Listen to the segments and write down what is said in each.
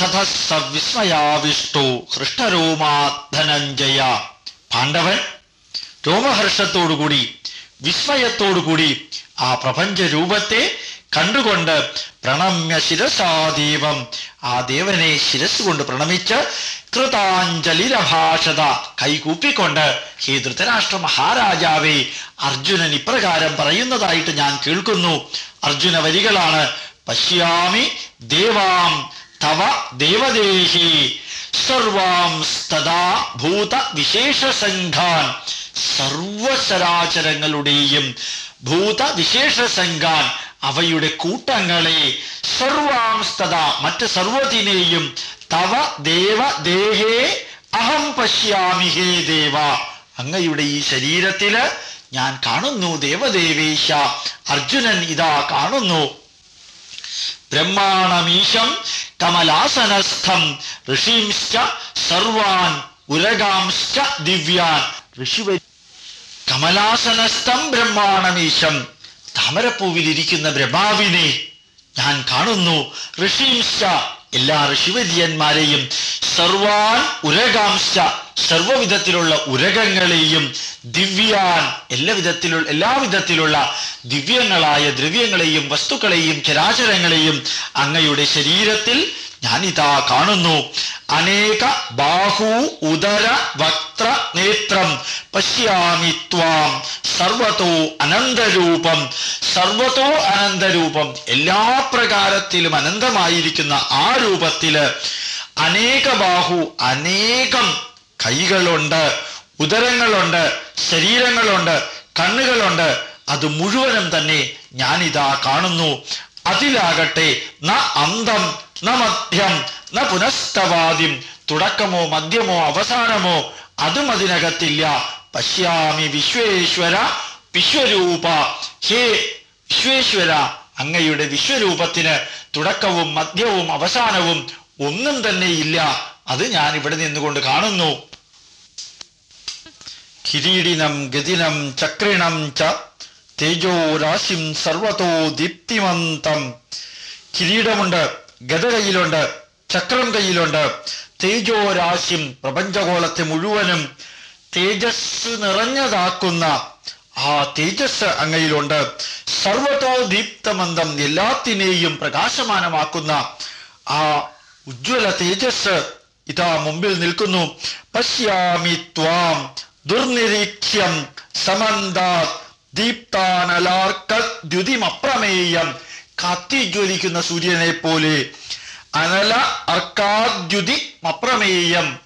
തഥസ്സ വിസ്മയാവിഷ്ടു ഹൃഷ്ടരോമാധനഞ്ജയ പാണ്ഡവൻ രോമഹർഷത്തോടുകൂടി വിസ്മയത്തോടുകൂടി ആ പ്രപഞ്ച രൂപത്തെ കണ്ടുകൊണ്ട് പ്രണമ്യ ശിരസാദേവം ആ ദേവനെ ശിരസ് കൊണ്ട് പ്രണമിച്ച് കൃതാഞ്ജലിരഭാഷത കൈകൂപ്പിക്കൊണ്ട് ഹേ ധൃതരാഷ്ട്ര മഹാരാജാവേ അർജുനൻ ഇപ്രകാരം പറയുന്നതായിട്ട് ഞാൻ കേൾക്കുന്നു. അർജുന വരികളാണ്. പശ്യാമി ദേവാം തവ ദേവദേഹി സർവാം സ്തദാ ഭൂത വിശേഷസംഘാൻ സർവചരാചരങ്ങളുടെയും ഭൂത വിശേഷസംഘാൻ അവയുടെ കൂട്ടങ്ങളെ സർവാംസ്തത മറ്റ് സർവത്തിനെയും തവ ദേവദേഹേ അഹം പശ്യാമി ഹേ ദേവ. അങ്ങയുടെ ഈ ശരീരത്തിൽ ഞാൻ കാണുന്നു ദേവദേവേശ. അർജുനൻ ഇതാ കാണുന്നു. ബ്രഹ്മാണമീശം കമലാസനസ്ഥം. ഋഷീംശ്ച സർവാൻ ഉരകാംശ്ച ദിവ്യാൻ. ഋഷിവരി കമലാസനസ്ഥം ബ്രഹ്മാണമീശം. താമരപ്പൂവിലിരിക്കുന്ന ബ്രഹ്മാവിനെ ഞാൻ കാണുന്നു. ഋഷീംശ്ച എല്ലാ ഋഷിവര്യന്മാരെയും. സർവാൻ ഉരകാംശ സർവവിധത്തിലുള്ള ഉരകങ്ങളെയും ദിവ്യാൻ എല്ലാ വിധത്തിലുള്ള എല്ലാ വിധത്തിലുള്ള ദിവ്യങ്ങളായ ദ്രവ്യങ്ങളെയും വസ്തുക്കളെയും ചരാചരങ്ങളെയും അങ്ങയുടെ ശരീരത്തിൽ ഞാനിതാ കാണുന്നു. അനേക ബാഹു ഉദര വക്ത്ര നേത്രം പശ്യാമി ത്വാം. സർവതോ അനന്തരൂപം. സർവതോ അനന്തരൂപം. എല്ലാ പ്രകാരത്തിലും അനന്തമായിരിക്കുന്ന ആ രൂപത്തിൽ അനേക ബാഹു അനേകം കൈകളുണ്ട് ഉദരങ്ങളുണ്ട് ശരീരങ്ങളുണ്ട് കണ്ണുകളുണ്ട്. അത് മുഴുവനും തന്നെ ഞാനിതാ കാണുന്നു. അതിലാകട്ടെ ന അന്തം ന മധ്യം ന പുനസ്തവാദ്യം തുടക്കമോ മധ്യമോ അവസാനമോ അതും അതിനകത്തില്ല. പശ്യാമി വിശ്വേശ്വര വിശ്വരൂപ. ഹേ വിശ്വേശ്വര അങ്ങയുടെ വിശ്വരൂപത്തിന് തുടക്കവും മധ്യവും അവസാനവും ഒന്നും തന്നെ ഇല്ല. അത് ഞാൻ ഇവിടെ നിന്നുകൊണ്ട് കാണുന്നു. കിരീടിനം ഗതിനം ചക്രിണം ച തേജോരാശിം സർവതോ ദീപ്തിമന്തം. കിരീടമുണ്ട് ഗത കയ്യിലുണ്ട് ചക്രം കയ്യിലുണ്ട്. തേജോരാശിം പ്രപഞ്ചകോളത്തെ മുഴുവനും തേജസ് നിറഞ്ഞതാക്കുന്ന ആ തേജസ് അങ്ങയിലുണ്ട്. സർവതോ ദീപ്തമന്തം എല്ലാത്തിനെയും പ്രകാശമാനമാക്കുന്ന ആ ഉജ്ജ്വല തേജസ് ഇതാ മുമ്പിൽ നിൽക്കുന്നു. പശ്യാമി ത്വാം ദുർനിരീക്ഷ്യം സമന്താത് ദീപ്താനലാർക്കദ്യുതിമപ്രമേയം കത്തിജ്വലിക്കുന്ന സൂര്യനെ പോലെ അനല അർക്കാദ്യുതി അപ്രമേയം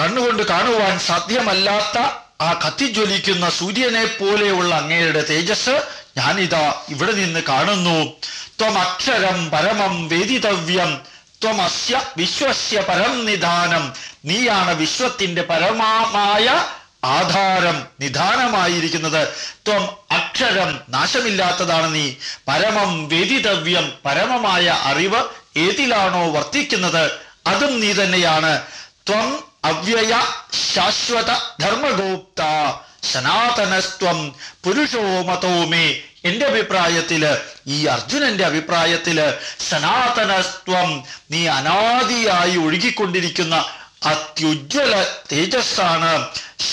കണ്ണുകൊണ്ട് കാണുവാൻ സാധ്യമല്ലാത്ത ആ കത്തിജ്വലിക്കുന്ന സൂര്യനെ പോലെയുള്ള അങ്ങയുടെ തേജസ് ഞാനിതാ ഇവിടെ നിന്ന് കാണുന്നു. ത്വമക്ഷരം പരമം വേദിതവ്യം. ത്വമസ്യ വിശ്വസ്യ പരം നിധാനം. നീയാണ് വിശ്വത്തിന്റെ പരമമായ ആധാരം നിധാനമായിരിക്കുന്നത്. ത്വം അക്ഷരം നാശമില്ലാത്തതാണ് നീ. പരമം വേദിതവ്യം പരമമായ അറിവ് ഏതിലാണോ വർത്തിക്കുന്നത് അതും നീ തന്നെയാണ്. ത്വം അവ്യയ ശാശ്വത ധർമ്മഗോപ്ത സനാതനസ്ത്വം പുരുഷോ മതോ എന്റെ അഭിപ്രായത്തിൽ ഈ അർജുനന്റെ അഭിപ്രായത്തിൽ സനാതനത്വം നീ അനാദിയായി ഒഴുകിക്കൊണ്ടിരിക്കുന്ന അത്യുജ്വല തേജസ്സാണ്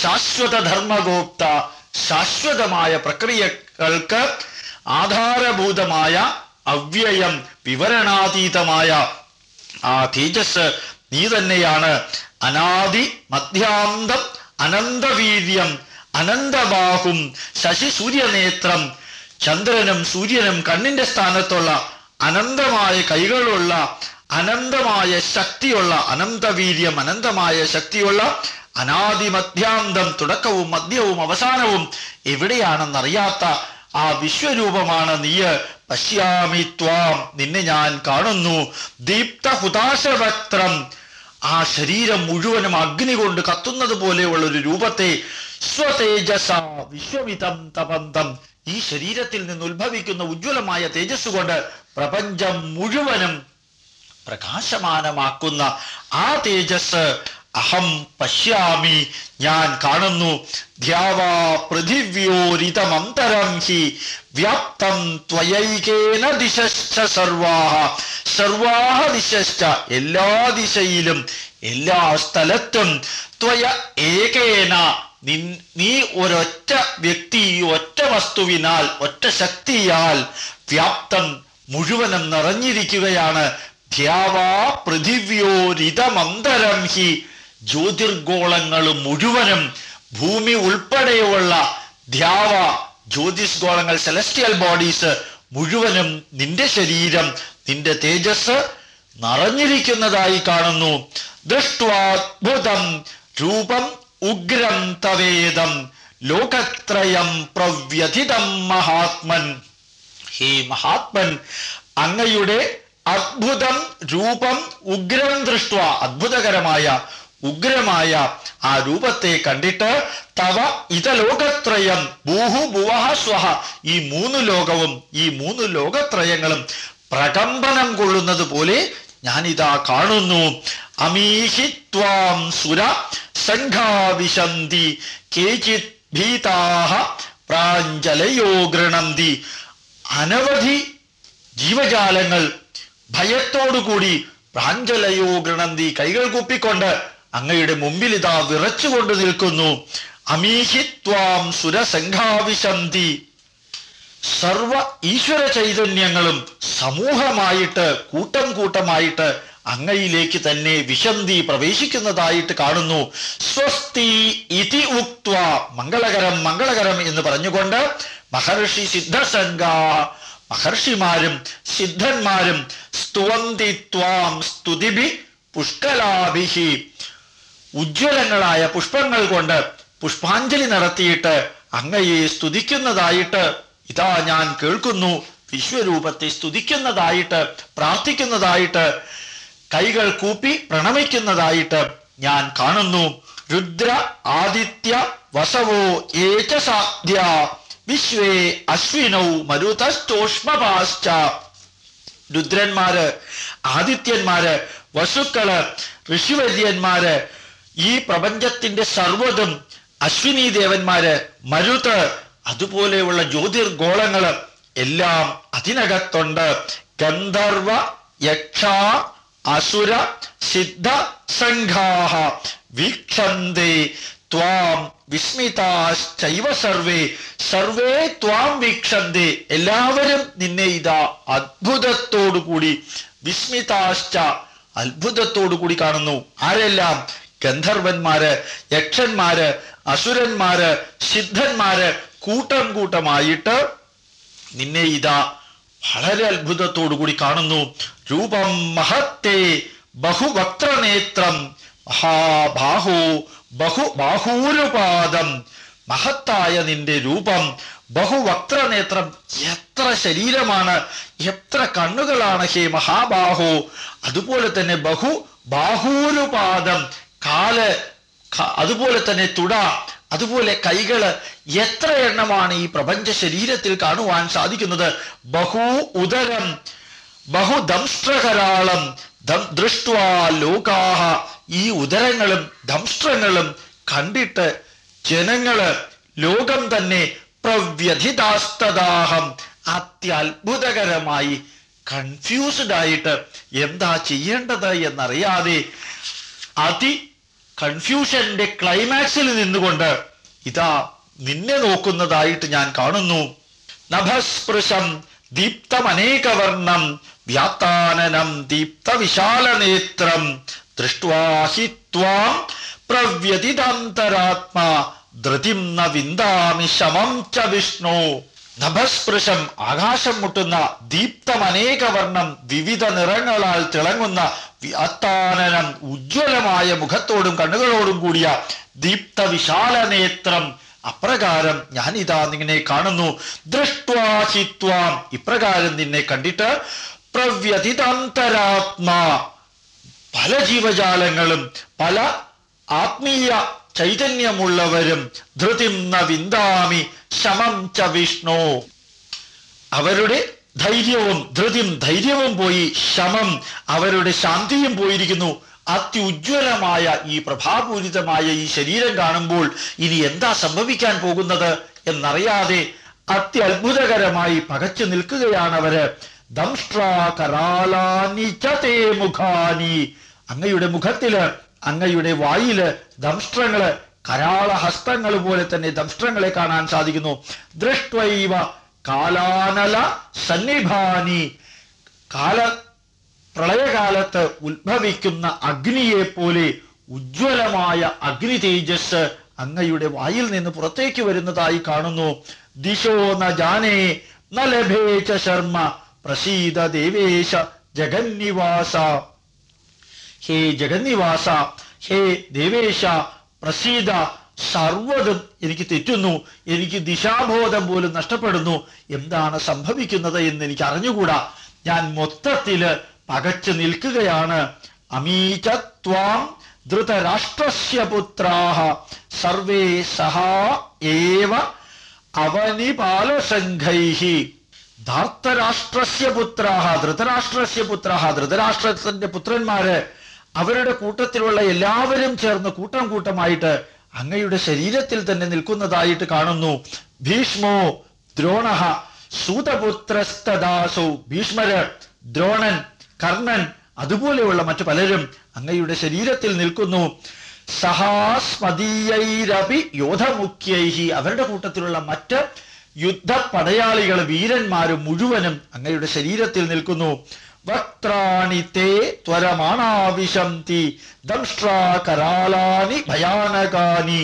ശാശ്വത ധർമ്മഗോപ്ത ശാശ്വതമായ പ്രക്രിയകൾക്ക് ആധാരഭൂതമായ അവ്യയം വിവരണാതീതമായ ആ തേജസ് നീ തന്നെയാണ്. അനാദി മധ്യാന്തം അനന്തവീര്യം അനന്തബാഹും ശശി സൂര്യനേത്രം ചന്ദ്രനും സൂര്യനും കണ്ണിന്റെ സ്ഥാനത്തുള്ള അനന്തമായ കൈകളുള്ള അനന്തമായ ശക്തിയുള്ള അനന്തവീര്യം അനന്തമായ ശക്തിയുള്ള അനാദി മധ്യാന്തം തുടക്കവും മധ്യവും അവസാനവും എവിടെയാണെന്നറിയാത്ത ആ വിശ്വരൂപമാണ് നീയ്. പശ്യാമി ത്വാം. നിന്നെ ഞാൻ കാണുന്നു. ദീപ്ത ഹുതാശവക്ത്രം ആ ശരീരം മുഴുവനും അഗ്നി കൊണ്ട് കത്തുന്നത് പോലെയുള്ള ഒരു രൂപത്തെ സ്വതേജസ വിശ്വമിതം തപന്തം. ഈ ശരീരത്തിൽ നിന്ന് ഉത്ഭവിക്കുന്ന ഉജ്ജ്വലമായ തേജസ് കൊണ്ട് പ്രപഞ്ചം മുഴുവനും പ്രകാശമാനമാക്കുന്ന ആ തേജസ് അഹം പശ്യാമി ഞാൻ കാണുന്നു. ധ്യാവാ ഹി വ്യാപ്തം ത്വയൈകേന ദിശശ്ച സർവാഹ. സർവാഹ ദിശശ്ച എല്ലാ ദിശയിലും എല്ലാ സ്ഥലത്തും ത്വയ ഏകേന നീ ഒരൊറ്റ വ്യക്തി ഒറ്റ വസ്തുവിനാൽ ഒറ്റ ശക്തിയാൽ വ്യാപ്തം മുഴുവനും നിറഞ്ഞിരിക്കുകയാണ്. ധ്യാവാ പൃഥിവ്യോരിതമന്തരം ഹി. ജ്യോതിർഗോളങ്ങൾ മുഴുവനും ഭൂമി ഉൾപ്പെടെയുള്ള ധ്യാവ ജ്യോതിഷ് ഗോളങ്ങൾ സെലസ്റ്റിയൽ ബോഡീസ് മുഴുവനും നിന്റെ ശരീരം നിന്റെ തേജസ് നിറഞ്ഞിരിക്കുന്നതായി കാണുന്നു. ദൃഷ്ടം രൂപം ഉഗ്രം തവേദം ലോകത്രയം പ്രവ്യഥിതം മഹാത്മൻ. ഹേ മഹാത്മൻ അങ്ങയുടെ അത്ഭുതം രൂപം ഉഗ്രം ദൃഷ്ട അത്ഭുതകരമായ ഉഗ്രമായ ആ രൂപത്തെ കണ്ടിട്ട് തവ ഇതലോകത്രയം ഭൂഹു ഭുവഹ സ്വഹ. ഈ മൂന്ന് ലോകവും ഈ മൂന്ന് ലോകത്രയങ്ങളും പ്രകമ്പനം കൊള്ളുന്നത് പോലെ ഞാനിതാ കാണുന്നു. അമീഹിത്വാം സുര സംഘാവിശന്തി കേചിത് ഭീതാഹ പ്രാഞ്ജലയോ ഗൃണന്തി. അനവധി ജീവജാലങ്ങൾ ഭയത്തോടുകൂടി പ്രാഞ്ജലയോ ഗൃണന്തി കൈകൾ കൂപ്പിക്കൊണ്ട് അങ്ങയുടെ മുമ്പിൽ ഇതാ വിറച്ചുകൊണ്ട് നിൽക്കുന്നു. അമീഹിത്വാം സുരസംഘാവിശന്തി സർവ ഈശ്വര ചൈതന്യങ്ങളും സമൂഹമായിട്ട് കൂട്ടം കൂട്ടമായിട്ട് അങ്ങയിലേക്ക് തന്നെ വിശന്തി പ്രവേശിക്കുന്നതായിട്ട് കാണുന്നു. സ്വസ്തി ഇതി ഉക്വ മംഗളകരം മംഗളകരം എന്ന് പറഞ്ഞുകൊണ്ട് മഹർഷി സിദ്ധസംഗ മഹർഷിമാരും സിദ്ധന്മാരും സ്തുവന്തി ത്വാം സ്തുതിഭി പുഷ്കലാഭിഹി. ഉജ്ജ്വലങ്ങളായ പുഷ്പങ്ങൾ കൊണ്ട് പുഷ്പാഞ്ജലി നടത്തിയിട്ട് അങ്ങയെ സ്തുതിക്കുന്നതായിട്ട് ഇതാ ഞാൻ കേൾക്കുന്നു. വിശ്വരൂപത്തെ സ്തുതിക്കുന്നതായിട്ട് പ്രാർത്ഥിക്കുന്നതായിട്ട് കൈകൾ കൂപ്പി പ്രണമിക്കുന്നതായിട്ട് ഞാൻ കാണുന്നു. രുദ്ര ആദിത്യ വസവോ ഏചസാദ്യ വിശ്വേ അശ്വിനൗ മരുതസ്റ്റോഷ്മപാശ്ച രുദ്രന്മാര് ആദിത്യന്മാര് വസുക്കൾ ഋഷിവര്യന്മാര് ഈ പ്രപഞ്ചത്തിന്റെ സർവതും അശ്വിനി ദേവന്മാര് മരുത് അതുപോലെയുള്ള ജ്യോതിർഗോളങ്ങൾ എല്ലാം അതിനകത്തുണ്ട്. ഗന്ധർവ യക്ഷ അസുര സിദ്ധ സംഘാഹ. വീക്ഷന്തേ ത്വാം വിസ്മിതാശ്ചൈവ സർവേ. സർവേ ത്വാം വീക്ഷന്തേ. എല്ലാവരും നിന്നെ ഇതാ അത്ഭുതത്തോടുകൂടി വിസ്മിതാശ്ച അത്ഭുതത്തോടുകൂടി കാണുന്നു. ആരെല്ലാം? ഗന്ധർവന്മാര് യക്ഷന്മാര് അസുരന്മാര് സിദ്ധന്മാര് കൂട്ടം കൂട്ടമായിട്ട് നിന്നെ ഇതാ വളരെ അത്ഭുതത്തോടു കൂടി കാണുന്നു. രൂപം മഹത്തെ ബഹുവക്ത്രനേത്രം മഹാബാഹു ബഹുബാഹൂരുപാദം മഹത്തായ നിന്റെ രൂപം. ബഹുവക്രനേത്രം എത്ര ശരീരമാണ്. എത്ര കണ്ണുകളാണ് ഹേ മഹാബാഹു. അതുപോലെ തന്നെ ബഹു ബാഹൂരുപാദം. കാൽ അതുപോലെ തന്നെ തുട. അതുപോലെ കൈകൾ എത്ര എണ്ണമാണ് ഈ പ്രപഞ്ച ശരീരത്തിൽ കാണുവാൻ സാധിക്കുന്നത്? ബഹു ഉദരം ബഹുദംഷ്ട്രകരാളം ദൃഷ്ടോകാഹ ഈ ഉദരങ്ങളും ദംഷ്ട്രങ്ങളും കണ്ടിട്ട് ജനങ്ങൾ ലോകം തന്നെ പ്രവ്യഥിതാസ്തദാഹം അത്യത്ഭുതകരമായി കൺഫ്യൂസ്ഡ് ആയിട്ട് എന്താ ചെയ്യേണ്ടത് എന്നറിയാതെ അതി കൺഫ്യൂഷന്റെ ക്ലൈമാക്സിൽ നിന്നുകൊണ്ട് ഇതാ നിന്നെ നോക്കുന്നതായിട്ട് ഞാൻ കാണുന്നു. നഭസ്പൃശം ദീപ്തമനേകവർണം വ്യാത്താനനം ദീപ്തവിശാലനേത്രം ദൃഷ്ട്വാഹി ത്വാം പ്രവ്യതിതാന്തരാത്മാ ധൃതിം ന വിന്ദാമി ശമം ച വിഷ്ണു. നഭസ്പൃശം ആകാശം മുട്ടുന്ന ദീപ്തമനേകവർണം വിവിധ നിറങ്ങളാൽ തിളങ്ങുന്ന വ്യാത്താനനം ഉജ്ജ്വലമായ മുഖത്തോടും കണ്ണുകളോടും കൂടിയ ദീപ്ത വിശാല നേത്രം അപ്രകാരം ഞാനിതാ നിന്നെ കാണുന്നു. ദൃഷ്ട്വാശിത്വാം ഇപ്രകാരം നിന്നെ കണ്ടിട്ട് പ്രവ്യതിതാന്തരാത്മാ. പല ജീവജാലങ്ങളും പല ആത്മീയ ചൈതന്യമുള്ളവരും ധൃതിം ന വിന്ദാമി ശമം ച വിഷ്ണു. അവരുടെ ധൈര്യവും ധൃതിയും ധൈര്യവും പോയി ശമം അവരുടെ ശാന്തിയും പോയിരിക്കുന്നു. അത്യുജ്വലമായ ഈ പ്രഭാപൂരിതമായ ഈ ശരീരം കാണുമ്പോൾ ഇനി എന്താ സംഭവിക്കാൻ പോകുന്നത് എന്നറിയാതെ അത്യത്ഭുതകരമായി പകച്ചു നിൽക്കുകയാണ് അവർ മുഖാനി. അങ്ങയുടെ മുഖത്തിൽ അങ്ങയുടെ വായിൽ ദംഷ്ട്രങ്ങൾ കരാള ഹസ്തങ്ങൾ പോലെ തന്നെ ദംഷ്ട്രങ്ങളെ കാണാൻ സാധിക്കുന്നു. ദൃഷ്ടൈവ കാലാനല സന്നിഭാനി കാല പ്രളയകാലത്ത് ഉത്ഭവിക്കുന്ന അഗ്നിയെ പോലെ ഉജ്ജ്വലമായ അഗ്നി തേജസ് അങ്ങയുടെ വായിൽ നിന്ന് പുറത്തേക്ക് വരുന്നതായി കാണുന്നു. ദിശോ ന ജാനേ ന ശർമ്മ പ്രസീത ദേവേശ ജഗന്നിവാസ. ഹേ ജഗന്നിവാസ ഹേ ദേവേശ പ്രസീത സർവതും എനിക്ക് തെറ്റുന്നു എനിക്ക് ദിശാബോധം പോലും നഷ്ടപ്പെടുന്നു. എന്താണ് സംഭവിക്കുന്നത് എന്ന് എനിക്ക് അറിഞ്ഞുകൂടാ ഞാൻ മൊത്തത്തിൽ പകച്ചു നിൽക്കുകയാണ്. അമീചത്വാം ധൃതരാഷ്ട്രസ്യ പുത്രാഹ. സർവേ സഹാ ഏവ പുത്രാഹ ധൃതരാഷ്ട്രസ്യ പുത്രാഹ ധൃതരാഷ്ട്രത്തിന്റെ പുത്രന്മാര് അവരുടെ കൂട്ടത്തിലുള്ള എല്ലാവരും ചേർന്ന് കൂട്ടം കൂട്ടമായിട്ട് അങ്ങയുടെ ശരീരത്തിൽ തന്നെ നിൽക്കുന്നതായിട്ട് കാണുന്നു. ഭീഷ്മോ ദ്രോണ സൂതപുത്രസ്തദാസു ഭീഷ്മര് ദ്രോണൻ കർണൻ അതുപോലെയുള്ള മറ്റു പലരും അങ്ങയുടെ ശരീരത്തിൽ നിൽക്കുന്നു. സഹാസ്മതീയൈരപി യോധമുഖ്യൈഹി. അവരുടെ കൂട്ടത്തിലുള്ള മറ്റ് യുദ്ധ പടയാളികൾ വീരന്മാരും മുഴുവനും അങ്ങയുടെ ശരീരത്തിൽ നിൽക്കുന്നു. വക്രാണി ത്വരമാണാവിശന്തി ഭയാനകാനി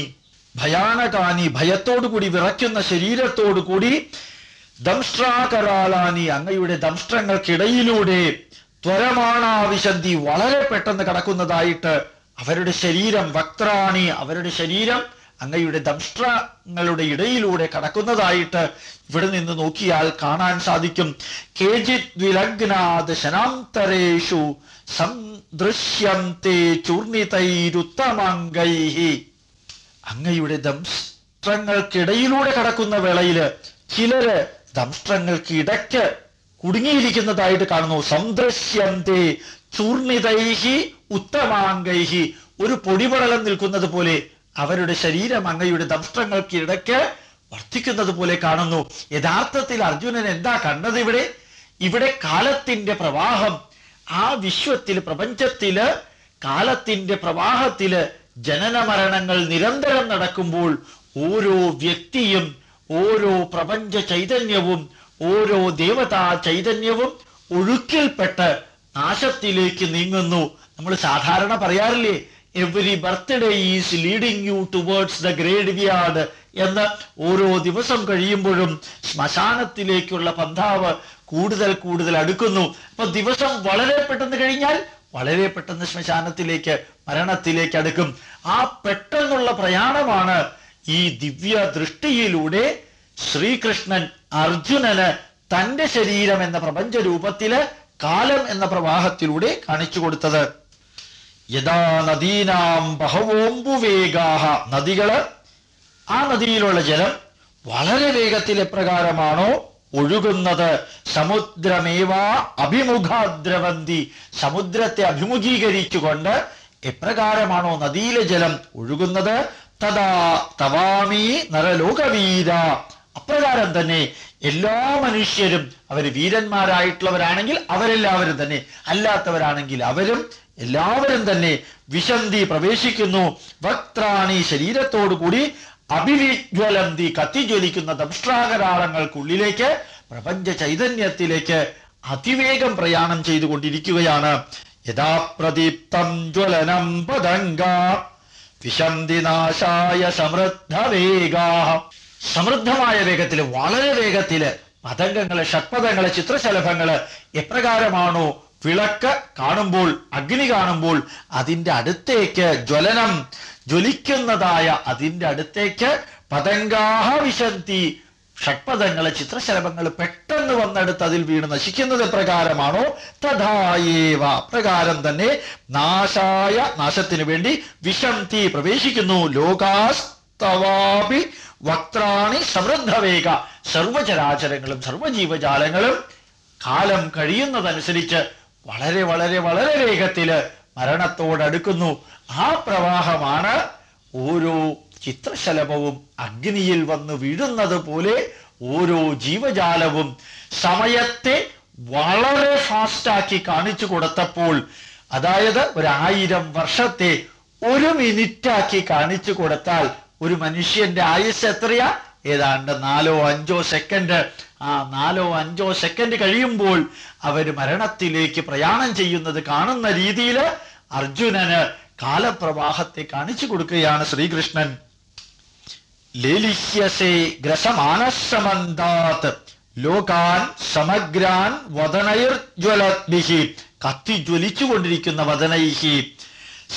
ഭയാനകാനി ഭയത്തോടുകൂടി വിറയ്ക്കുന്ന ശരീരത്തോടുകൂടി ദംഷ്ട്രാകരാളാനി അങ്ങയുടെ ദംഷ്ട്രങ്ങൾക്കിടയിലൂടെ ത്വരമാണാവിശന്തി വളരെ പെട്ടെന്ന് കടക്കുന്നതായിട്ട് അവരുടെ ശരീരം വക്രാണി അവരുടെ ശരീരം അങ്ങയുടെ ദംഷ്ട്രങ്ങളുടെ ഇടയിലൂടെ കടക്കുന്നതായിട്ട് ഇവിടെ നിന്ന് നോക്കിയാൽ കാണാൻ സാധിക്കും. കേചിത് വിലഗ്നാത് ശനാന്തരേഷു സദൃശ്യന്തേ ചൂർണിതൈരുത്തമംഗൈഹി. അങ്ങയുടെ ദംഷ്ട്രങ്ങൾക്കിടയിലൂടെ കടക്കുന്ന വേളയിൽ ചിലര് ദംഷ്ട്രങ്ങൾക്ക് ഇടയ്ക്ക് കുടുങ്ങിയിരിക്കുന്നതായിട്ട് കാണുന്നു. സന്ദൃശ്യന്തേ ചൂർണിതൈഹി ഉത്തമാംഗൈഹി. ഒരു പൊടിപടലം നിൽക്കുന്നത് പോലെ അവരുടെ ശരീരം അങ്ങയുടെ ദംഷ്ട്രങ്ങൾക്ക് ഇടയ്ക്ക് വർദ്ധിക്കുന്നത് പോലെ കാണുന്നു. യഥാർത്ഥത്തിൽ അർജുനൻ എന്താ കണ്ടത് ഇവിടെ? ഇവിടെ കാലത്തിന്റെ പ്രവാഹം ആ വിശ്വത്തിൽ പ്രപഞ്ചത്തിൽ കാലത്തിന്റെ പ്രവാഹത്തിൽ ജനന മരണങ്ങൾ നിരന്തരം നടക്കുമ്പോൾ ഓരോ വ്യക്തിയും ഓരോ പ്രപഞ്ച ചൈതന്യവും ഓരോ ദേവതാ ചൈതന്യവും ഒഴുക്കിൽപ്പെട്ട് നാശത്തിലേക്ക് നീങ്ങുന്നു. നമ്മൾ സാധാരണ പറയാറില്ലേ every birthday is leading you towards the graveyard എന്ന് ഓരോ ദിവസം കഴിയുമ്പോഴും ശ്മശാനത്തിലേക്കുള്ള പന്താവ് കൂടുതൽ കൂടുതൽ അടുക്കുന്നു. അപ്പൊ ദിവസം വളരെ പെട്ടെന്ന് കഴിഞ്ഞാൽ വളരെ പെട്ടെന്ന് ശ്മശാനത്തിലേക്ക് മരണത്തിലേക്ക് അടുക്കും. ആ പെട്ടെന്നുള്ള പ്രയാണമാണ് ഈ ദിവ്യ ദൃഷ്ടിയിലൂടെ ശ്രീകൃഷ്ണൻ അർജുനന് തന്റെ ശരീരം എന്ന പ്രപഞ്ച രൂപത്തിൽ കാലം എന്ന പ്രവാഹത്തിലൂടെ കാണിച്ചു കൊടുത്തത്. യഥാ നദീനാം ബഹവോമ്പുവേഗാഹ നദികൾ ആ നദിയിലുള്ള ജലം വളരെ വേഗത്തിൽ എപ്രകാരമാണോ ഒഴുകുന്നത്? സമുദ്രമേവ അഭിമുഖാദ്രവന്തി. സമുദ്രത്തെ അഭിമുഖീകരിച്ചുകൊണ്ട് എപ്രകാരമാണോ നദിയിലെ ജലം ഒഴുകുന്നത്? തഥാ തവാമി നരലോകവീര. അപ്രകാരം തന്നെ എല്ലാ മനുഷ്യരും അവർ വീരന്മാരായിട്ടുള്ളവരാണെങ്കിൽ അവരെല്ലാവരും തന്നെ. അല്ലാത്തവരാണെങ്കിൽ അവരും എല്ലാവരും തന്നെ വിശന്തി പ്രവേശിക്കുന്നു. വക്ത്രാണി ശരീരത്തോടുകൂടി അഭിവിജ്വലന്തി കത്തിജ്വലിക്കുന്ന ദംഷ്ട്രാകരാളങ്ങൾക്കുള്ളിലേക്ക് പ്രപഞ്ച ചൈതന്യത്തിലേക്ക് അതിവേഗം പ്രയാണം ചെയ്തുകൊണ്ടിരിക്കുകയാണ്. യഥാ പ്രദീപ്തം ജ്വലനം പതംഗ വിശന്തി നാശായ സമൃദ്ധമായ വേഗത്തിൽ വളരെ വേഗത്തിൽ പതംഗങ്ങൾ ഷഡ്പഥങ്ങൾ ചിത്രശലഭങ്ങൾ എപ്രകാരമാണോ വിളക്ക് കാണുമ്പോൾ അഗ്നി കാണുമ്പോൾ അതിന്റെ അടുത്തേക്ക് ജ്വലനം ജ്വലിക്കുന്നതായ അതിന്റെ അടുത്തേക്ക് പതങ്കാഹ വിശന്തി. ഷഡ്പഥങ്ങൾ ചിത്രശലഭങ്ങൾ പെട്ടെന്ന് വന്നെടുത്ത് അതിൽ വീണ് നശിക്കുന്നത് പ്രകാരമാണോ തഥായേവ. പ്രകാരം തന്നെ നാശായ നാശത്തിന് വേണ്ടി വിശന്തി പ്രവേശിക്കുന്നു. ലോകാസ്തവാപി വക്രാണി സമൃദ്ധവേഗ. സർവചരാചരങ്ങളും സർവജീവജാലങ്ങളും കാലം കഴിയുന്നതനുസരിച്ച് വളരെ വളരെ വളരെ വേഗത്തിൽ മരണത്തോടടുക്കുന്നു ആ പ്രവാഹമാണ് ഓരോ ചിത്രശലഭവും അഗ്നിയിൽ വന്ന് വീഴുന്നത് പോലെ ഓരോ ജീവജാലവും സമയത്തെ വളരെ ഫാസ്റ്റാക്കി കാണിച്ചു കൊടുത്തപ്പോൾ അതായത് ഒരായിരം വർഷത്തെ ഒരു മിനിറ്റാക്കി കാണിച്ചു കൊടുത്താൽ ഒരു മനുഷ്യന്റെ ആയുസ് എത്രയാ? ഏതാണ്ട് നാലോ അഞ്ചോ സെക്കൻഡ്. ആ നാലോ അഞ്ചോ സെക്കൻഡ് കഴിയുമ്പോൾ അവർ മരണത്തിലേക്ക് പ്രയാണം ചെയ്യുന്നത് കാണുന്ന രീതിയിൽ അർജുനന് കാലപ്രവാഹത്തെ കാണിച്ചു കൊടുക്കുകയാണ് ശ്രീകൃഷ്ണൻ. ലേലിഹ്യസേ ഗ്രസമാനസമന്താത്. ലോകാൻ സമഗ്രാൻ വദനൈർജ്വലദ്ഭിഹി കത്തി ജ്വലിച്ചുകൊണ്ടിരിക്കുന്ന വദനൈഹി.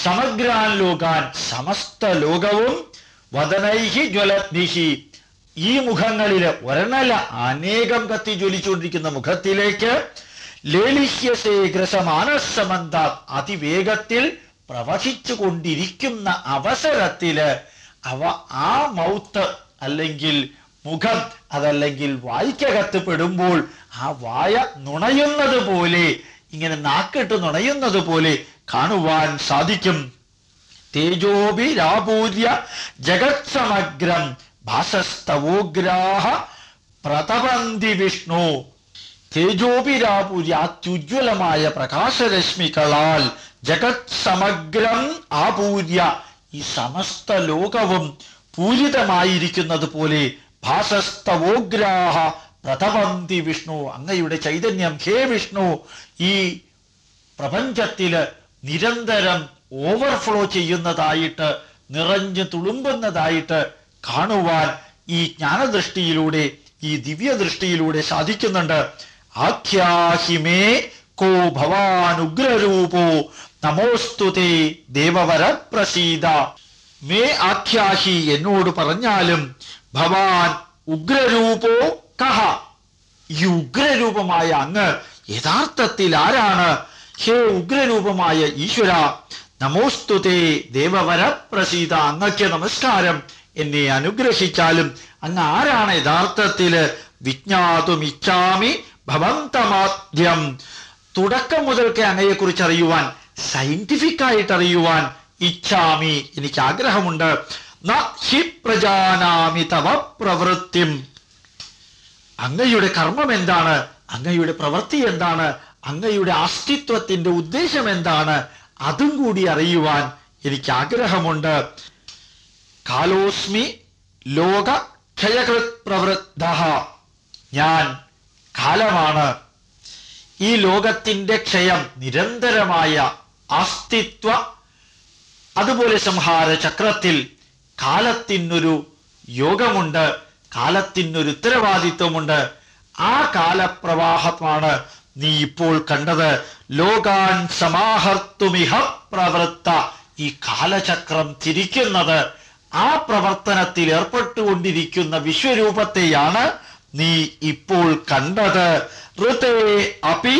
സമഗ്രാൻ ലോകാൻ സമസ്ത ലോകവും വദനൈഹി ജ്വലദ്ഭിഹി ഈ മുഖങ്ങളിൽ ഒരെണ്ണല്ല അനേകം കത്തി ജ്വലിച്ചുകൊണ്ടിരിക്കുന്ന മുഖത്തിലേക്ക് ലേലിഹ്യസേ ഗ്രസമാനസമന്ത അതിവേഗത്തിൽ പ്രവഹിച്ചു കൊണ്ടിരിക്കുന്ന അവസരത്തിൽ അവ ആ മൗത്ത് അല്ലെങ്കിൽ മുഖം അതല്ലെങ്കിൽ വായ്ക്കകത്ത് പെടുമ്പോൾ ആ വായ നുണയുന്നത് പോലെ ഇങ്ങനെ നാക്കിട്ട് നുണയുന്നത് പോലെ കാണുവാൻ സാധിക്കും. തേജോഭിരാപൂര്യ ജഗത്സമഗ്രം ഭാസസ്തവോഗ്രാഹ പ്രതപന്തി വിഷ്ണു തേജോഭിരാപൂര്യ അത്യുജ്വലമായ പ്രകാശരശ്മികളാൽ ജഗത് സമഗ്രം ആപൂര്യ ഈ സമസ്ത ലോകവും പൂരിതമായിരിക്കുന്നത് പോലെ ഭാസസ്തവോഗ്രാഹ പ്രതപന്തി വിഷ്ണു. അങ്ങയുടെ ചൈതന്യം. ഹേ വിഷ്ണു ഈ പ്രപഞ്ചത്തിൽ നിരന്തരം ഓവർഫ്ലോ ചെയ്യുന്നതായിട്ട് നിറഞ്ഞു തുളുമ്പുന്നതായിട്ട് കാണുവാൻ ഈ ജ്ഞാനദൃഷ്ടിയിലൂടെ ഈ ദിവ്യദൃഷ്ടിയിലൂടെ സാധിക്കുന്നുണ്ട്. ആഖ്യാഹിമേ കോ ഭവാനുഗ്രൂപോ നമോസ്തുതേ ദേവവര പ്രസീത മേ ആഖ്യാഹി എന്നോട് പറഞ്ഞാലും ഭവാൻ ഉഗ്രരൂപോ കഹ. ഈ ഉഗ്രരൂപമായ അങ്ങ് യഥാർത്ഥത്തിൽ ആരാണ്? ഹേ ഉഗ്രരൂപമായ ഈശ്വര നമോസ്തുതേ ദേവവര പ്രസീത അങ്ങക്ക് നമസ്കാരം. എന്നെ അനുഗ്രഹിച്ചാലും അങ്ങ് ആരാണ് യഥാർത്ഥത്തിൽ വിജ്ഞാതും ഇച്ഛാമി ഭവന്തമാദ്യം? തുടക്കം മുതൽക്ക് അങ്ങയെക്കുറിച്ച് അറിയുവാൻ സയന്റിഫിക് ആയിട്ട് അറിയുവാൻ ഇച്ഛാമി എനിക്ക് ആഗ്രഹമുണ്ട് ഹി പ്രജാനാമി തവ പ്രവൃത്തിം. അങ്ങയുടെ കർമ്മം എന്താണ്? അങ്ങയുടെ പ്രവൃത്തി എന്താണ്? അങ്ങയുടെ അസ്തിത്വത്തിന്റെ ഉദ്ദേശം എന്താണ്? അതും കൂടി അറിയുവാൻ എനിക്ക് ആഗ്രഹമുണ്ട് കാലോസ്മി ലോക ക്ഷയകൃത് പ്രവൃദ്ധ ഞാൻ കാലമാണ്. ഈ ലോകത്തിന്റെ ക്ഷയം നിരന്തരമായ അസ്തിത്വ അതുപോലെ സംഹാര ചക്രത്തിൽ കാലത്തിനൊരു യോഗമുണ്ട് കാലത്തിനൊരു ഉത്തരവാദിത്വമുണ്ട്. ആ കാലപ്രവാഹമാണ് നീ ഇപ്പോൾ കണ്ടത്. ലോകാൻ സമാഹർത്തുമിഹ പ്രവൃത്ത ഈ കാലചക്രം തിരിക്കുന്നത്. ആ പ്രവർത്തനത്തിൽ ഏർപ്പെട്ടുകൊണ്ടിരിക്കുന്ന വിശ്വരൂപത്തെയാണ് നീ ഇപ്പോൾ കണ്ടത്. ഋതേ അപി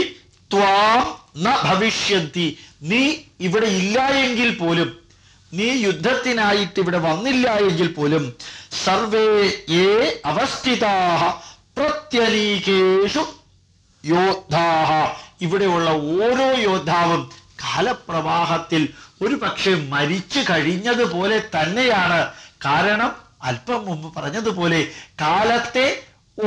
ത്വാം ന ഭവിഷ്യന്തി. നീ ഇവിടെ ഇല്ല എങ്കിൽ പോലും നീ യുദ്ധത്തിനായിട്ട് ഇവിടെ വന്നില്ല എങ്കിൽ പോലും സർവേ ഏ അവസ്ഥിതാഹ പ്രത്യനീകേഷു യോദ്ധാഹ. ഇവിടെയുള്ള ഓരോ യോദ്ധാവും കാലപ്രവാഹത്തിൽ ഒരു പക്ഷെ മരിച്ചു കഴിഞ്ഞതുപോലെ തന്നെയാണ്. കാരണം അല്പം മുമ്പ് പറഞ്ഞതുപോലെ കാലത്തെ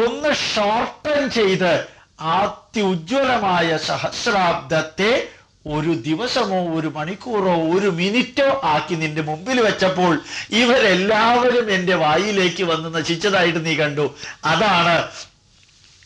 ഒന്ന് ഷോർട്ടൻ ചെയ്ത് അത്യുജ്വലമായ സഹസ്രാബ്ദത്തെ ഒരു ദിവസമോ ഒരു മണിക്കൂറോ ഒരു മിനിറ്റോ ആക്കി നിന്റെ മുമ്പിൽ വെച്ചപ്പോൾ ഇവരെല്ലാവരും എന്റെ വായിലേക്ക് വന്ന് നശിച്ചതായിട്ട് നീ കണ്ടു. അതാണ്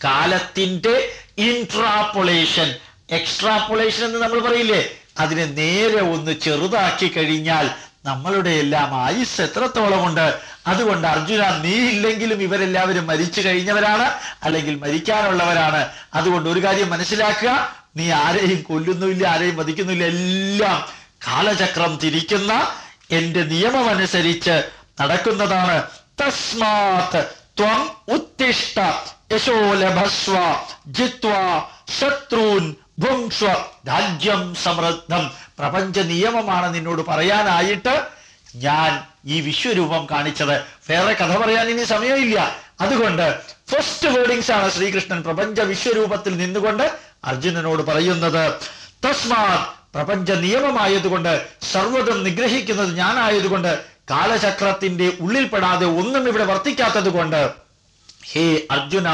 കാലത്തിന്റെ ഇൻട്രാപ്പൊളേഷൻ എക്സ്ട്രാപ്പൊളേഷൻ എന്ന് നമ്മൾ പറയില്ലേ? അതിനെ നേരെ ഒന്ന് ചെറുതാക്കി കഴിഞ്ഞാൽ നമ്മളുടെ എല്ലാം ആയുസ് എത്രത്തോളമുണ്ട് അതുകൊണ്ട് അർജുന നീ ഇല്ലെങ്കിലും ഇവരെല്ലാവരും മരിച്ചു കഴിഞ്ഞവരാണ് അല്ലെങ്കിൽ മരിക്കാനുള്ളവരാണ്. അതുകൊണ്ട് ഒരു കാര്യം മനസ്സിലാക്കുക. നീ ആരെയും കൊല്ലുന്നുമില്ല ആരെയും വധിക്കുന്നില്ല എല്ലാം കാലചക്രം തിരിക്കുന്ന എന്റെ നിയമമനുസരിച്ച് നടക്കുന്നതാണ്. തസ്മാത് ത്വം ഉത്തിഷ്ട യശോ ലഭസ്വ ജിത്വ ശത്രുൻ ഭുങ്സ്വ രാജ്യം സമൃദ്ധം. പ്രപഞ്ച നിയമമാണ് നിന്നോട് പറയാനായിട്ട് ഞാൻ ഈ വിശ്വരൂപം കാണിച്ചത്. വേറെ കഥ പറയാൻ ഇനി സമയമില്ല. അതുകൊണ്ട് ഫസ്റ്റ് വേർഡിങ്സ് ആണ് ശ്രീകൃഷ്ണൻ പ്രപഞ്ച വിശ്വരൂപത്തിൽ നിന്നുകൊണ്ട് അർജുനനോട് പറയുന്നത്. തസ്മാത് പ്രപഞ്ച നിയമമായതുകൊണ്ട് സർവതും നിഗ്രഹിക്കുന്നത് ഞാനായതുകൊണ്ട് കാലചക്രത്തിന്റെ ഉള്ളിൽപ്പെടാതെ ഒന്നും ഇവിടെ വർത്തിക്കാത്തത് ഹേ അർജുന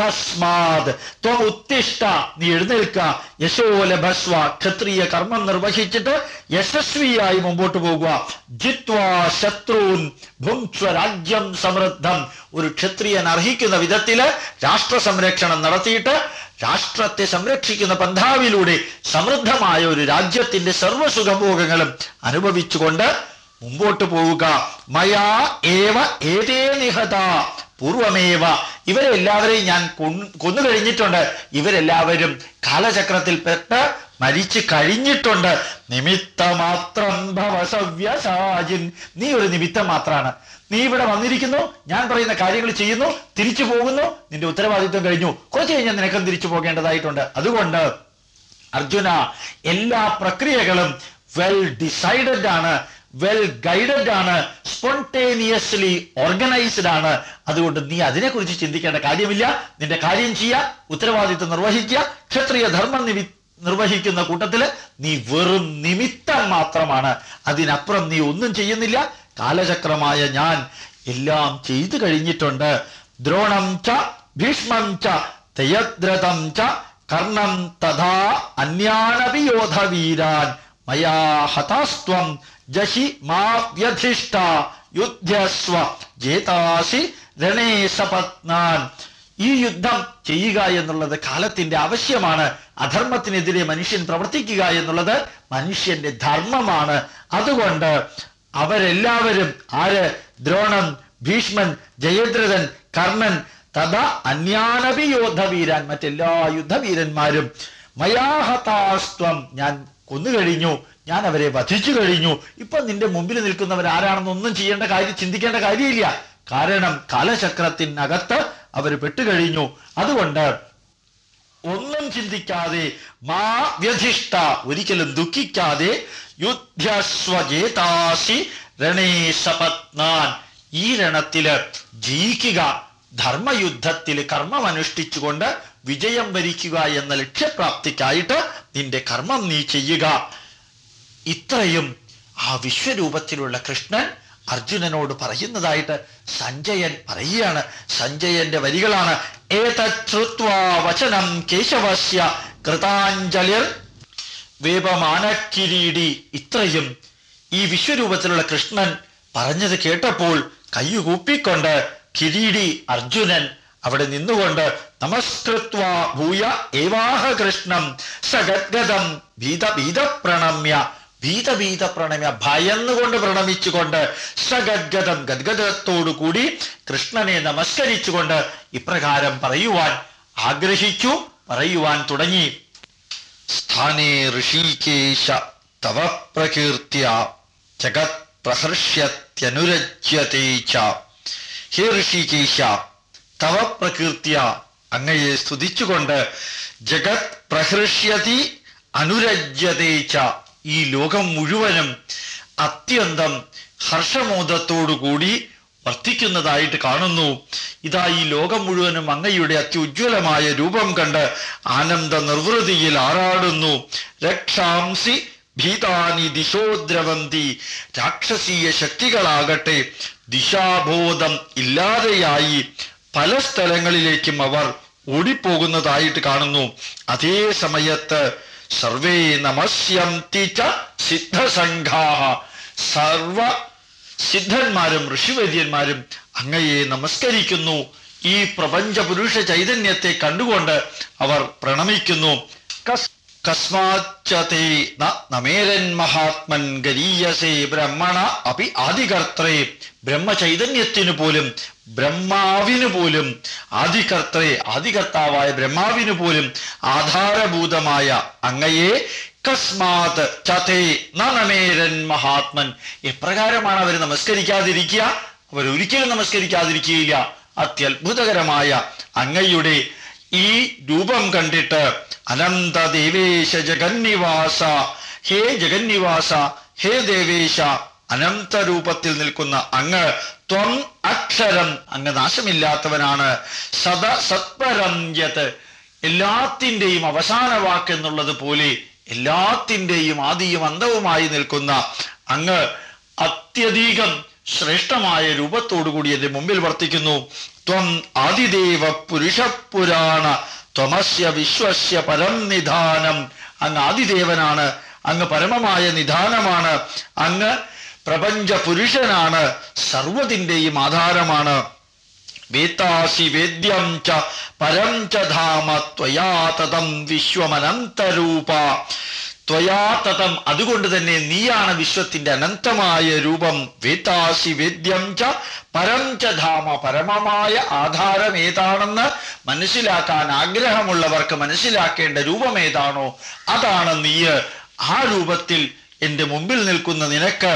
തസ്മാത്. ത്വം ഉത്തിഷ്ഠ. നീ എഴുന്നേൽക്ക യശോല ഭസ്വ. ക്ഷത്രിയ കർമ്മം നിർവഹിച്ചിട്ട് യശസ്വിയായി മുമ്പോട്ട് പോകുക. ജിത്വാ ശത്രുൻ. ഭുങ്സ്വ രാജ്യം സമൃദ്ധം. ഒരു ക്ഷത്രിയൻ അർഹിക്കുന്ന വിധത്തിൽ രാഷ്ട്ര സംരക്ഷണം നടത്തിയിട്ട് രാഷ്ട്രത്തെ സംരക്ഷിക്കുന്ന പന്ഥാവിലൂടെ സമൃദ്ധമായ ഒരു രാജ്യത്തിന്റെ സർവസുഖഭോഗങ്ങളും അനുഭവിച്ചുകൊണ്ട് മുമ്പോട്ട് പോവുക. മയാ ഏവ ഏതേ നിഹത. പൂർവമേവ. ഇവരെല്ലാവരെയും ഞാൻ കൊന്നു കഴിഞ്ഞിട്ടുണ്ട്. ഇവരെല്ലാവരും കാലചക്രത്തിൽപ്പെട്ട് മരിച്ചു കഴിഞ്ഞിട്ടുണ്ട്. നിമിത്തമാത്രം ഭവസവ്യസാജിൻ. നീ ഒരു നിമിത്തം മാത്രമാണ് നീ ഇവിടെ വന്നിരിക്കുന്നു. ഞാൻ പറയുന്ന കാര്യങ്ങൾ ചെയ്യുന്നു. തിരിച്ചു പോകുന്നു. നിന്റെ ഉത്തരവാദിത്വം കഴിഞ്ഞു. കുറച്ച് കഴിഞ്ഞാൽ നിനക്കും തിരിച്ചു പോകേണ്ടതായിട്ടുണ്ട്. അതുകൊണ്ട് അർജുന എല്ലാ പ്രക്രിയകളും വെൽ ഡിസൈഡഡ് ആണ്. വെൽ ഗൈഡഡ് ആണ് സ്പോണ്ടേനിയസ്ലി ഓർഗനൈസ്ഡ് ആണ്. അതുകൊണ്ട് നീ അതിനെക്കുറിച്ച് ചിന്തിക്കേണ്ട കാര്യമില്ല. നിന്റെ കാര്യം ചെയ്യുക ഉത്തരവാദിത്വം നിർവഹിക്കുക ക്ഷത്രിയ ധർമ്മം നിർവഹിക്കുന്ന കൂട്ടത്തിൽ നീ വെറും നിമിത്തം മാത്രമാണ്. അതിനപ്പുറം നീ ഒന്നും ചെയ്യുന്നില്ല. കാലചക്രമായ ഞാൻ എല്ലാം ചെയ്തു കഴിഞ്ഞിട്ടുണ്ട്. ദ്രോണം ച ഭീഷ്മം ച തയദ്രതം ച കർണം തഥാ അന്യാനപി യോധവീരാൻ മയാ ഹതാസ്ത്വം ജഹി മാ വ്യധിഷ്ഠ യുദ്ധസ്വ ജേതാസി രണേശപത്നാൻ ഈ യുദ്ധം ചെയ്യുക എന്നുള്ളത് കാലത്തിന്റെ ആവശ്യമാണ്. അധർമ്മത്തിനെതിരെ മനുഷ്യൻ പ്രവർത്തിക്കുക എന്നുള്ളത് മനുഷ്യന്റെ ധർമ്മമാണ്. അതുകൊണ്ട് അവരെല്ലാവരും ആര്? ദ്രോണം ഭീഷ്മൻ ജയദ്രഥൻ കർണൻ തഥ അന്യാനപി യോദ്ധവീരാൻ മറ്റെല്ലാ യുദ്ധവീരന്മാരും. മയാഹതാസ്ത്വം ഞാൻ കൊന്നുകഴിഞ്ഞു. ഞാൻ അവരെ വധിച്ചു കഴിഞ്ഞു. ഇപ്പൊ നിന്റെ മുമ്പിൽ നിൽക്കുന്നവർ ആരാണെന്നൊന്നും ചെയ്യേണ്ട കാര്യം ചിന്തിക്കേണ്ട കാര്യമില്ല. കാരണം കാലചക്രത്തിനകത്ത് അവർ പെട്ടുകഴിഞ്ഞു അതുകൊണ്ട് ഒന്നും ചിന്തിക്കാതെ മാ വ്യധിഷ്ഠ ഒരിക്കലും ദുഃഖിക്കാതെ യുദ്ധസ്വജേതാശി രണേശപത്നാൻ ഈ രണത്തിൽ ജയിക്കുക ധർമ്മയുദ്ധത്തിൽ കർമ്മം അനുഷ്ഠിച്ചുകൊണ്ട് വിജയം വരിക്കുക എന്ന ലക്ഷ്യപ്രാപ്തിക്കായിട്ട് നിന്റെ കർമ്മം നീ ചെയ്യുക. ഇത്രയും ആ വിശ്വരൂപത്തിലുള്ള കൃഷ്ണൻ അർജുനനോട് പറയുന്നതായിട്ട് സഞ്ജയൻ പറയുകയാണ്. സഞ്ജയന്റെ വരികളാണ്. വചനം കേശവസ്യ കൃതാഞ്ജലിർ വേപമാനക്കിരീടി. ഇത്രയും ഈ വിശ്വരൂപത്തിലുള്ള കൃഷ്ണൻ പറഞ്ഞത് കേട്ടപ്പോൾ കയ്യുകൂപ്പിക്കൊണ്ട് കിരീടി അർജുനൻ അവിടെ നിന്നുകൊണ്ട് നമസ്കൃത്വ ഭൂയ ഏവാഹ കൃഷ്ണം സഗദ്ഗതം ഭീത ഭീത പ്രണമ്യ ഭീത ഭീത പ്രണമ്യ ഭയന്നുകൊണ്ട് പ്രണമിച്ചുകൊണ്ട് സഗദ്ഗതം ഗദ്ഗതത്തോടു കൂടി കൃഷ്ണനെ നമസ്കരിച്ചുകൊണ്ട് ഇപ്രകാരം പറയുവാൻ ആഗ്രഹിച്ചു പറയുവാൻ തുടങ്ങി. സ്ഥാനേ ഋഷികേശ തവ പ്രകീർത്തിയ ജഗത് പ്രഹർഷ്യത്യനുരജ്യത്തെ ച. ഹേ ഋഷികേശ തവ പ്രകീർത്തിയ അങ്ങയെ സ്തുതിച്ചുകൊണ്ട് ജഗത് പ്രഹൃഷ്യതി അനുരജ്യതേ ച. ഈ ലോകം മുഴുവനും അത്യന്തം ഹർഷമോദത്തോടുകൂടി വർദ്ധിക്കുന്നതായിട്ട് കാണുന്നു. ഇതാ ഈ ലോകം മുഴുവനും അങ്ങയുടെ അത്യുജ്വലമായ രൂപം കണ്ട് ആനന്ദ നിർവൃതിയിൽ ആറാടുന്നു രക്ഷാംസി ഭീതാനി ദിശോദ്രവന്തി രാക്ഷസീയ ശക്തികളാകട്ടെ ദിശാബോധം ഇല്ലാതെയായി പല സ്ഥലങ്ങളിലേക്കും അവർ ഓടിപ്പോകുന്നതായിട്ട് കാണുന്നു. അതേ സമയത്ത് സർവേ നമസ്യന്തി സിദ്ധസംഘാ സർവ സിദ്ധന്മാരും ഋഷിവര്യന്മാരും അങ്ങയെ നമസ്കരിക്കുന്നു. ഈ പ്രപഞ്ച പുരുഷ ചൈതന്യത്തെ കണ്ടുകൊണ്ട് അവർ പ്രണമിക്കുന്നു. കസ് കസ്മാച്ചതേ നമേരൻ മഹാത്മൻ ഗരീയസേ ബ്രഹ്മണ അപി ആദികർത്രേ ബ്രഹ്മചൈതന്യത്തിനു പോലും ബ്രഹ്മാവിനു പോലും ആദികർത്രേ ആദികർത്താവായ ബ്രഹ്മാവിനു പോലും ആധാരഭൂതമായ അങ്ങയെ കസ്മാത് ചതേ നമേരൻ മഹാത്മൻ. എപ്രകാരമാണ് അവർ നമസ്കരിക്കാതിരിക്കുക? അവർ ഒരിക്കലും നമസ്കരിക്കാതിരിക്കുകയില്ല. അത്യത്ഭുതകരമായ അങ്ങയുടെ ഈ രൂപം കണ്ടിട്ട് അനന്ത ദേവേശ ജഗന്നിവാസ. ഹേ ജഗന്നിവാസ ഹേ ദേവേശ. അനന്ത രൂപത്തിൽ നിൽക്കുന്ന അങ്ങ് ത്വം അക്ഷരം. അങ്ങ് നാശമില്ലാത്തവനാണ്. സദ സത്പരം യത്. എല്ലാത്തിന്റെയും അവസാന വാക്കെന്നുള്ളത് പോലെ എല്ലാത്തിന്റെയും ആദിയും അന്തവുമായി നിൽക്കുന്ന അങ്ങ് അത്യധികം ശ്രേഷ്ഠമായ രൂപത്തോടുകൂടി എന്റെ മുമ്പിൽ വർത്തിക്കുന്നു. ത്വം ആദിദേവ പുരുഷപുരാണ ത്വമസ്യ വിശ്വസ്യ പരം നിധാനം. അങ്ങ് ആദിദേവനാണ്. അങ്ങ് പരമമായ നിധാനമാണ്. അങ്ങ് പ്രപഞ്ച പുരുഷനാണ്. സർവത്തിന്റെയും ആധാരമാണ്. വേത്താസി വേദ്യം ച പരം ച ധാമ ത്വയാ തതം വിശ്വമനന്തരൂപ. ത്വയാ തതം അതുകൊണ്ട് തന്നെ നീയാണ് വിശ്വത്തിന്റെ അനന്തമായ രൂപം. വേതാശി വേദ്യം ച പരം ച ധാമ പരമമായ ആധാരം ഏതാണെന്ന് മനസ്സിലാക്കാൻ ആഗ്രഹമുള്ളവർക്ക് മനസ്സിലാക്കേണ്ട രൂപം ഏതാണോ അതാണ് നീ ആ രൂപത്തിൽ എന്റെ മുമ്പിൽ നിൽക്കുന്ന നിനക്ക്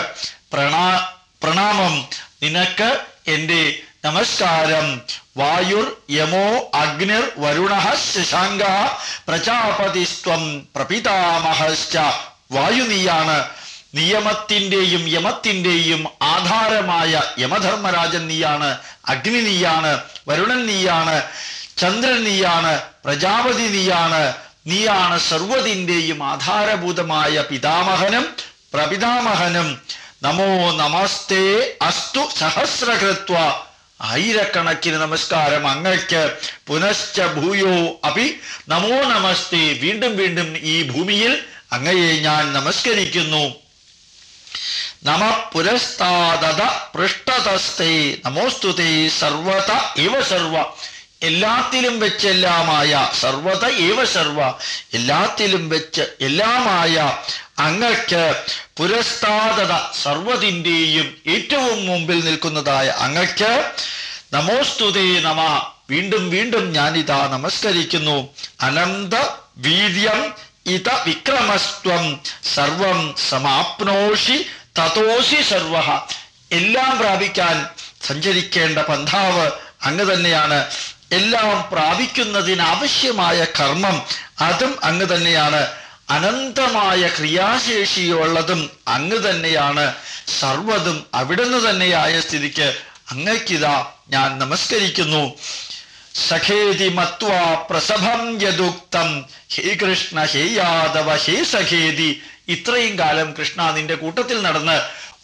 പ്രണാ പ്രണാമം. നിനക്ക് എന്റെ നമസ്കാരം. വായുർ യമോ അഗ്നിർ വരുണ ശശാങ്ക പ്രജാപതിസ്ത്വം പ്രപിതാമഹശ്ച. വായു നീയാണ്. നിയമത്തിന്റെയും യമത്തിന്റെയും ആധാരമായ യമധർമ്മരാജൻ നീയാണ്. അഗ്നി നീയാണ്. വരുണൻ നീയാണ്. ചന്ദ്രൻ നീയാണ്. പ്രജാപതി നീയാണ്. നീയാണ് സർവതിന്റെയും ആധാരഭൂതമായ പിതാമഹനും പ്രപിതാമഹനും. നമോ നമസ്തേ. അസ്തു സഹസ്രകൃത്വ. ആയിരക്കണക്കിന് നമസ്കാരം അങ്ങയ്ക്ക് പുനശ്ച ഭൂയോ അപി നമോ നമസ്തേ. വീണ്ടും വീണ്ടും ഈ ഭൂമിയിൽ അങ്ങയെ ഞാൻ നമസ്കരിക്കുന്നു. നമ പുരസ്താദത പൃഷ്ഠതസ്തേ. നമോസ്തുതേ സർവത ഇവ സർവ. എല്ലാത്തിലും വെച്ച് എല്ലാമായ സർവത ഏവ സർവ എല്ലാത്തിലും വെച്ച് എല്ലാമായ അങ്ങക്ക് പുരസ്താദത സർവതിന്റെയും ഏറ്റവും മുമ്പിൽ നിൽക്കുന്നതായ അങ്ങക്ക് നമോസ്തുതേ നമ. വീണ്ടും വീണ്ടും ഞാനിതാ നമസ്കരിക്കുന്നു. അനന്ത വീര്യം ഇത വിക്രമസ്ത്വം സർവം സമാപ്നോഷി തതോഷി സർവ. എല്ലാം പ്രാപിക്കാൻ സഞ്ചരിക്കേണ്ട പന്ഥാവ് അങ്ങ് തന്നെയാണ്. എല്ലാം പ്രാപിക്കുന്നതിനാവശ്യമായ കർമ്മം അതും അങ്ങ് തന്നെയാണ്. അനന്തമായ ക്രിയാശേഷിയുള്ളതും അങ്ങ് തന്നെയാണ്. സർവതും അവിടുന്ന് തന്നെയായ സ്ഥിതിക്ക് അങ്ങക്കിതാ ഞാൻ നമസ്കരിക്കുന്നു. സഖേതി മത്വാ പ്രസഭം യദുക്തം. ഹേ കൃഷ്ണ ഹേ യാദവ ഹേ സഖേതി. ഇത്രയും കാലം കൃഷ്ണ നിന്റെ കൂട്ടത്തിൽ നടന്ന്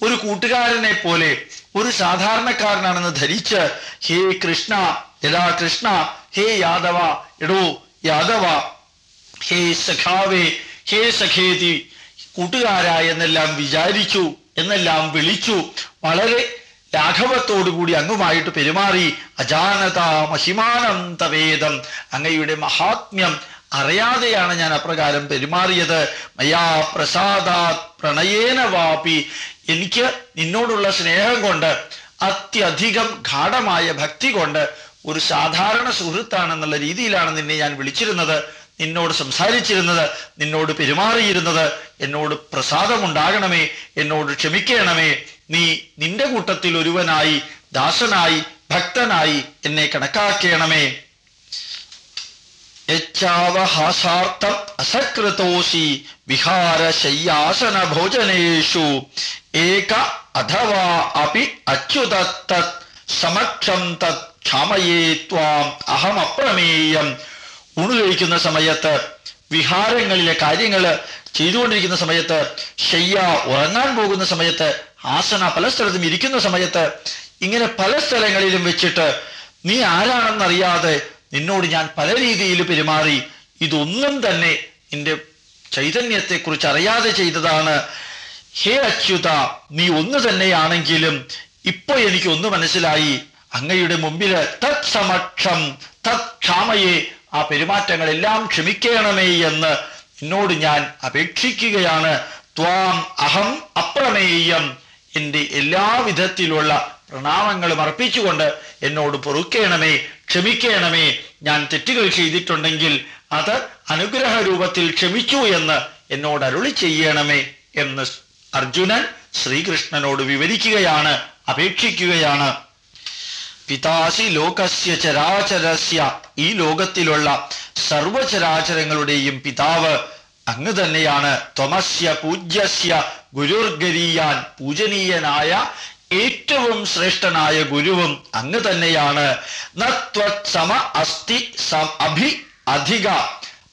ഒരു കൂട്ടുകാരനെ പോലെ ഒരു സാധാരണക്കാരനാണെന്ന് ധരിച്ച് ഹേ കൃഷ്ണ എടാ കൃഷ്ണ ഹേ യാദവ എടോ യാദവ ഹേ സഖാവേ ഹേ സഖേതി കൂട്ടുകാര എന്നെല്ലാം വിചാരിച്ചു എന്നെല്ലാം വിളിച്ചു വളരെ ലാഘവത്തോടുകൂടി അങ്ങുമായിട്ട് പെരുമാറി അജാനത മഹിമാനന്തവേദം അങ്ങയുടെ മഹാത്മ്യം അറിയാതെയാണ് ഞാൻ അപ്രകാരം പെരുമാറിയത്. മയാ പ്രസാദാത് പ്രണയേന വാപി എനിക്ക് നിന്നോടുള്ള സ്നേഹം കൊണ്ട് അത്യധികം ഗാഠമായ ഭക്തി കൊണ്ട് ഒരു സാധാരണ സുഹൃത്താണെന്നുള്ള രീതിയിലാണ് നിന്നെ ഞാൻ വിളിച്ചിരുന്നത് നിന്നോട് സംസാരിച്ചിരുന്നത് നിന്നോട് പെരുമാറിയിരുന്നത് എന്നോട് പ്രസാദമുണ്ടാകണമേ എന്നോട് ക്ഷമിക്കണമേ. നീ നിന്റെ കൂട്ടത്തിൽ ഒരുവനായി ദാസനായി ഭക്തനായി എന്നെ കണക്കാക്കണമേ. യച്ചാവഹാസാർത്ഥം അസകൃതോസി വിഹാരശയ്യാസന ഭോജനേഷു. ഏക അഥവാ അപി അച്യുതത്തത് സമക്ഷം തത് ക്ഷമയേ ത്വാം അഹം അപ്രമേയം. ഊണ് കഴിക്കുന്ന സമയത്ത് വിഹാരങ്ങളിലെ കാര്യങ്ങൾ ചെയ്തുകൊണ്ടിരിക്കുന്ന സമയത്ത് ശയ്യ ഉറങ്ങാൻ പോകുന്ന സമയത്ത് ആസന പല സ്ഥലത്തും ഇരിക്കുന്ന സമയത്ത് ഇങ്ങനെ പല സ്ഥലങ്ങളിലും വെച്ചിട്ട് നീ ആരാണെന്നറിയാതെ നിന്നോട് ഞാൻ പല രീതിയിൽ പെരുമാറി ഇതൊന്നും തന്നെ നിന്റെ ചൈതന്യത്തെക്കുറിച്ച് അറിയാതെ ചെയ്തതാണ്. ഹേ അച്യുത നീ ഒന്ന് തന്നെയാണെങ്കിലും ഇപ്പൊ എനിക്ക് ഒന്ന് മനസ്സിലായി. അങ്ങയുടെ മുമ്പിൽ തത്സമക്ഷം സമക്ഷം തത് ക്ഷാമയെ ആ പെരുമാറ്റങ്ങളെല്ലാം ക്ഷമിക്കണമേ എന്ന് എന്നോട് ഞാൻ അപേക്ഷിക്കുകയാണ്. ത്വാം അഹം അപ്രമേയം. എന്റെ എല്ലാവിധത്തിലുള്ള പ്രണാമങ്ങളും അർപ്പിച്ചുകൊണ്ട് എന്നോട് പൊറുക്കേണമേ ക്ഷമിക്കണമേ. ഞാൻ തെറ്റുകൾ ചെയ്തിട്ടുണ്ടെങ്കിൽ അത് അനുഗ്രഹ രൂപത്തിൽ ക്ഷമിച്ചു എന്ന് എന്നോട് അരുളി ചെയ്യണമേ എന്ന് അർജുനൻ ശ്രീകൃഷ്ണനോട് വിവരിക്കുകയാണ് അപേക്ഷിക്കുകയാണ്. പിതാസി ലോകസ്യ ചരാചരസ്യ. ഈ ലോകത്തിലുള്ള സർവചരാചരങ്ങളുടെയും പിതാവ് അങ്ങ് തന്നെയാണ്. ത്വമസ്യ പൂജ്യസ്യ ഗുരുർഗരീയാൻ പൂജനീയനായ ഏറ്റവും ശ്രേഷ്ഠനായ ഗുരുവും അങ്ങ് തന്നെയാണ്. നത്വത് സമ അസ്തി സം അഭി അധിക.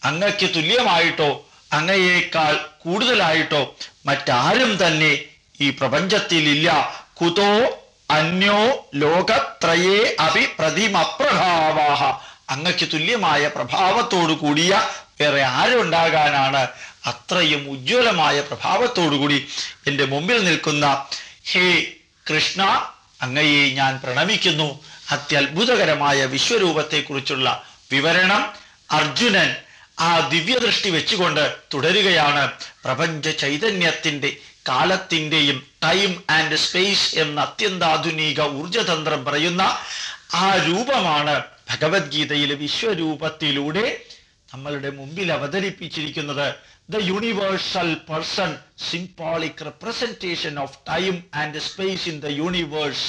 അങ്ങക്ക് തുല്യമായിട്ടോ അങ്ങയേക്കാൾ കൂടുതലായിട്ടോ മറ്റാരും തന്നെ ഈ പ്രപഞ്ചത്തിലില്ല. കുതോ അന്യോ ലോകത്രയേ അഭി പ്രതിമപ്രഭാവാഹ. അങ്ങക്ക് തുല്യമായ പ്രഭാവത്തോടു കൂടിയ വേറെ ആരുണ്ടാകാനാണ് അത്രയും ഉജ്ജ്വലമായ പ്രഭാവത്തോടുകൂടി എന്റെ മുമ്പിൽ നിൽക്കുന്ന ഹേ കൃഷ്ണ അങ്ങയെ ഞാൻ പ്രണമിക്കുന്നു. അത്യത്ഭുതകരമായ വിശ്വരൂപത്തെക്കുറിച്ചുള്ള വിവരണം അർജുനൻ ആ ദിവ്യദൃഷ്ടി വെച്ചുകൊണ്ട് തുടരുകയാണ്. പ്രപഞ്ച ചൈതന്യത്തിന്റെ കാലത്തിന്റെയും ടൈം ആൻഡ് സ്പേസ് എന്ന അത്യന്താധുനിക ഊർജതന്ത്രം പറയുന്ന ആ രൂപമാണ് ഭഗവത്ഗീതയിലെ വിശ്വരൂപത്തിലൂടെ നമ്മളുടെ മുമ്പിൽ അവതരിപ്പിച്ചിരിക്കുന്നത്. The universal person symbolic representation of time and space in the universe